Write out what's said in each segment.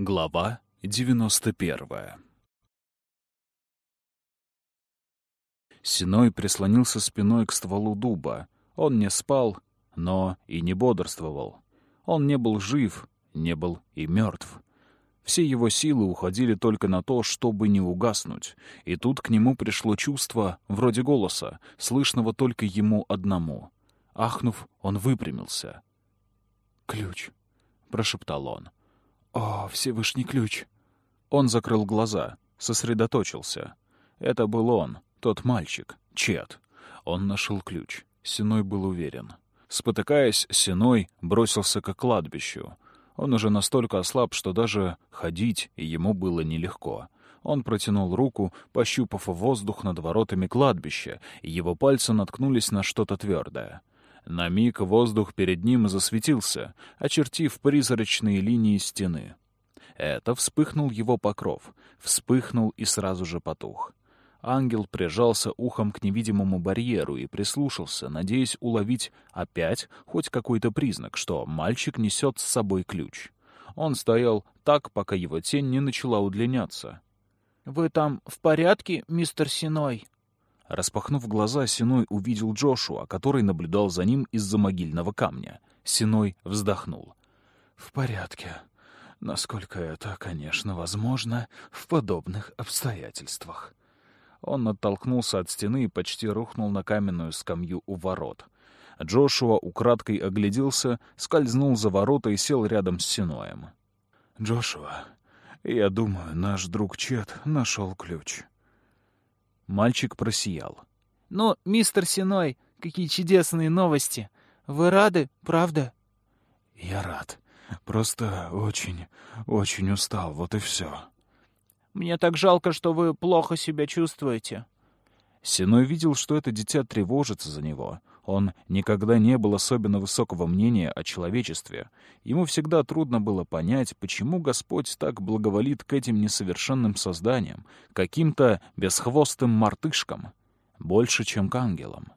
Глава 91 Синой прислонился спиной к стволу дуба. Он не спал, но и не бодрствовал. Он не был жив, не был и мертв. Все его силы уходили только на то, чтобы не угаснуть. И тут к нему пришло чувство, вроде голоса, слышного только ему одному. Ахнув, он выпрямился. «Ключ», — прошептал он. «О, Всевышний ключ!» Он закрыл глаза, сосредоточился. Это был он, тот мальчик, Чет. Он нашел ключ. Синой был уверен. Спотыкаясь, Синой бросился к кладбищу. Он уже настолько ослаб, что даже ходить ему было нелегко. Он протянул руку, пощупав воздух над воротами кладбища, и его пальцы наткнулись на что-то твердое. На миг воздух перед ним засветился, очертив призрачные линии стены. Это вспыхнул его покров, вспыхнул и сразу же потух. Ангел прижался ухом к невидимому барьеру и прислушался, надеясь уловить опять хоть какой-то признак, что мальчик несет с собой ключ. Он стоял так, пока его тень не начала удлиняться. «Вы там в порядке, мистер Синой?» Распахнув глаза, Синой увидел Джошуа, который наблюдал за ним из-за могильного камня. Синой вздохнул. «В порядке. Насколько это, конечно, возможно в подобных обстоятельствах». Он оттолкнулся от стены и почти рухнул на каменную скамью у ворот. Джошуа украдкой огляделся, скользнул за ворота и сел рядом с Синоем. «Джошуа, я думаю, наш друг Чет нашел ключ». Мальчик просиял. «Ну, мистер Синой, какие чудесные новости! Вы рады, правда?» «Я рад. Просто очень, очень устал, вот и все». «Мне так жалко, что вы плохо себя чувствуете». Синой видел, что это дитя тревожится за него. Он никогда не был особенно высокого мнения о человечестве. Ему всегда трудно было понять, почему Господь так благоволит к этим несовершенным созданиям, каким-то бесхвостым мартышкам, больше, чем к ангелам.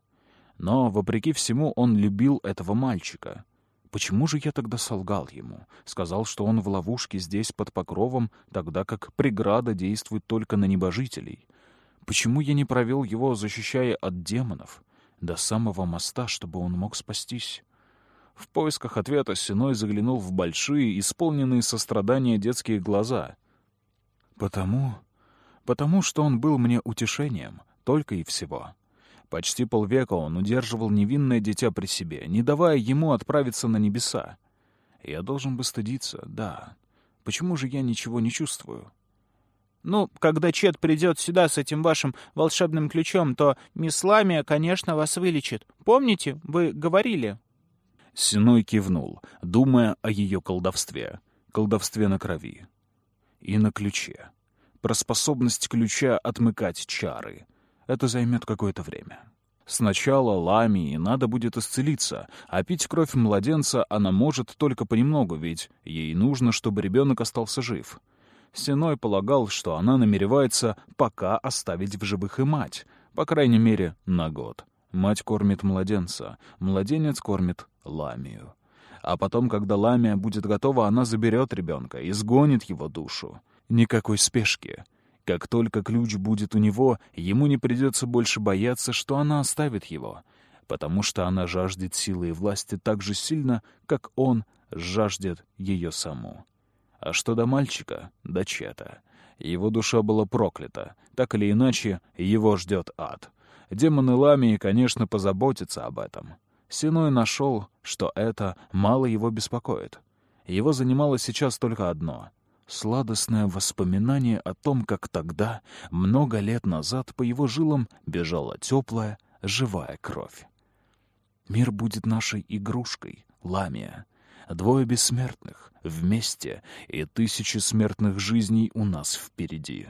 Но, вопреки всему, он любил этого мальчика. Почему же я тогда солгал ему? Сказал, что он в ловушке здесь под покровом, тогда как преграда действует только на небожителей. Почему я не провел его, защищая от демонов? до самого моста, чтобы он мог спастись. В поисках ответа Синой заглянул в большие, исполненные сострадания детские глаза. Потому... потому что он был мне утешением, только и всего. Почти полвека он удерживал невинное дитя при себе, не давая ему отправиться на небеса. Я должен бы стыдиться, да. Почему же я ничего не чувствую? Ну, когда Чет придет сюда с этим вашим волшебным ключом, то мисс Ламия, конечно, вас вылечит. Помните, вы говорили?» Синой кивнул, думая о ее колдовстве. Колдовстве на крови. И на ключе. Про способность ключа отмыкать чары. Это займет какое-то время. Сначала Ламии надо будет исцелиться, а пить кровь младенца она может только понемногу, ведь ей нужно, чтобы ребенок остался жив. Синой полагал, что она намеревается пока оставить в живых и мать, по крайней мере, на год. Мать кормит младенца, младенец кормит ламию. А потом, когда ламия будет готова, она заберет ребенка и сгонит его душу. Никакой спешки. Как только ключ будет у него, ему не придется больше бояться, что она оставит его, потому что она жаждет силы и власти так же сильно, как он жаждет ее саму. А что до мальчика, до Чета? Его душа была проклята. Так или иначе, его ждет ад. Демоны Ламии, конечно, позаботятся об этом. Синой нашел, что это мало его беспокоит. Его занимало сейчас только одно — сладостное воспоминание о том, как тогда, много лет назад, по его жилам бежала теплая, живая кровь. Мир будет нашей игрушкой, Ламия. Двое бессмертных, вместе, и тысячи смертных жизней у нас впереди.